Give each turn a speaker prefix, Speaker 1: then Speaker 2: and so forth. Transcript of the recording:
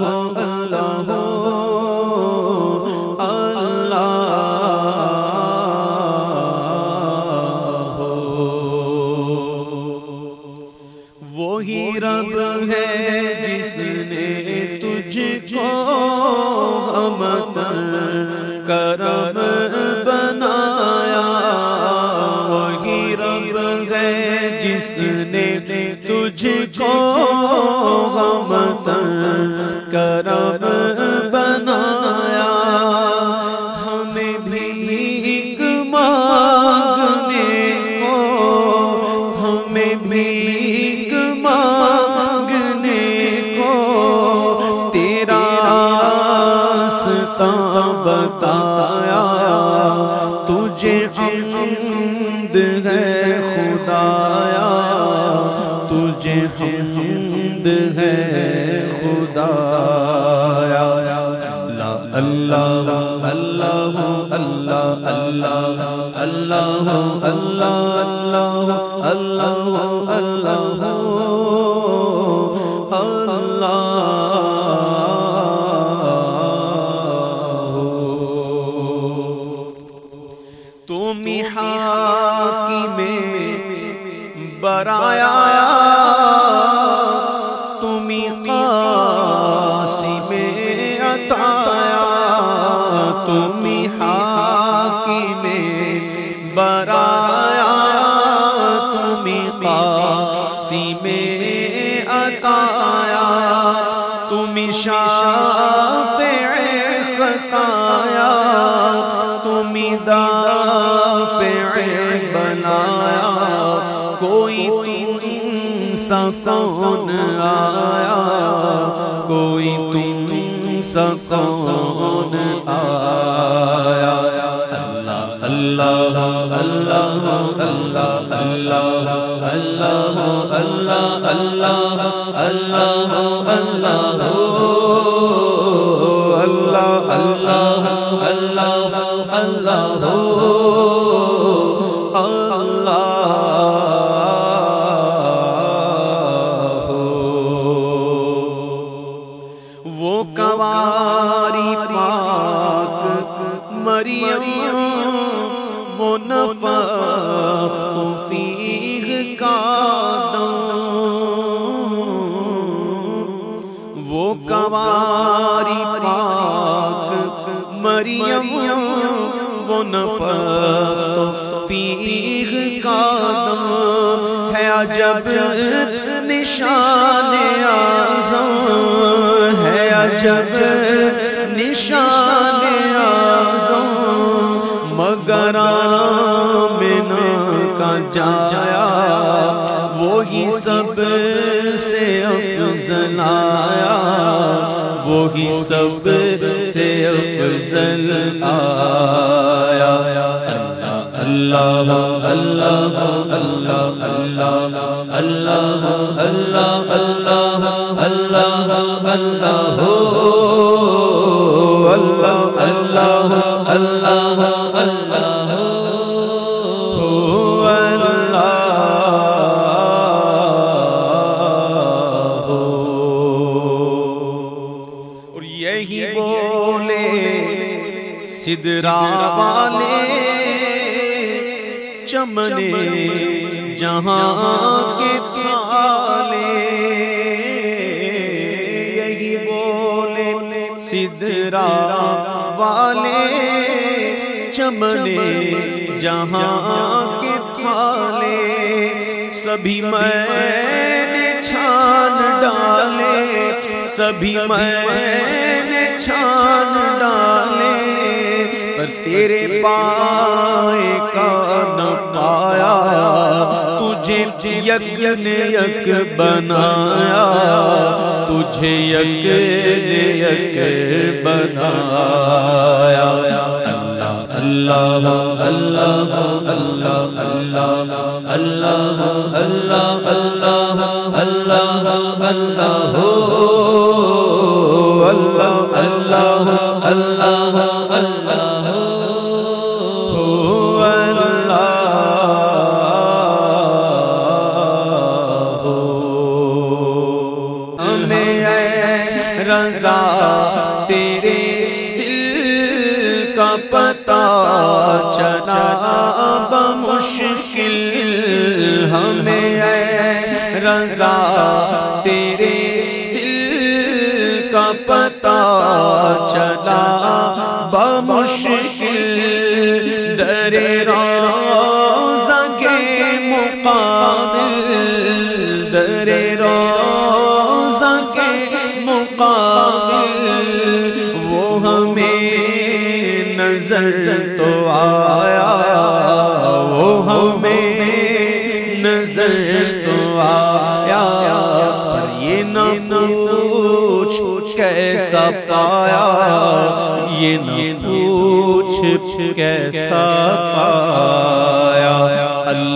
Speaker 1: وہی ہے جس نے تجھ کو ہمتر کرم بنایا۔ ہمیں بھی ایک مانگنے کو، ہمیں بھی ایک مانگنے کو۔ تیرا آستا بتایا، تجھے ہے خدایا اللہ اللہ اللہ اللہ اللہ اللہ اللہ اللہ اللہ اللہ بتایا تم ہاکی میں برایا تم پاسی میں اتایا تم شاپ خطایا تم دا پہ بنایا، کوئی تم سا آیا؟ سکون سا کون آیا اللہ اللہ اللہ اللہ اللہ اللہ اللہ اللہ اللہ اللہ اللہ اللہ اللہ اللہ وہ کواری پاک مریم، وہ نفخ فیغ کا ہے عجب نشان اعظم، ہے عجب نشان اعظم۔ مگر آمنہ کا جایا، وہی سب سے افضل آیا۔ وہی سب سے افضل آیا اللہ اللہ اللہ اللہ اللہ اللہ اللہ اللہ اللہ ہو اللہ اللہ اللہ اللہ سدرا والے چمنے جہاں کے پالے یہی بولے سدرا والے چمنے جہاں کے پالے سبھی میں چھان ڈالے سبھی میں چھان تیرے پائے کا نہ پایا تجھے یک نے یک بنایا تجھے یک نے یک بنایا اللہ اللہ اللہ اللہ اللہ اللہ اللہ اللہ اللہ اللہ ہو اللہ رضا، تیرے دل کا پتا چلا بمشکل ہمیں اے رضا، تیرے دل کا پتا چلا بمشکل در روزہ کے مقابل، در روزہ کے مقابل وہ ہمیں نظر تو آیا، وہ ہمیں نظر تو آیا، پر یہ نہ پوچھ کیسا پایا، یہ نہ پوچھ کیسا پایا۔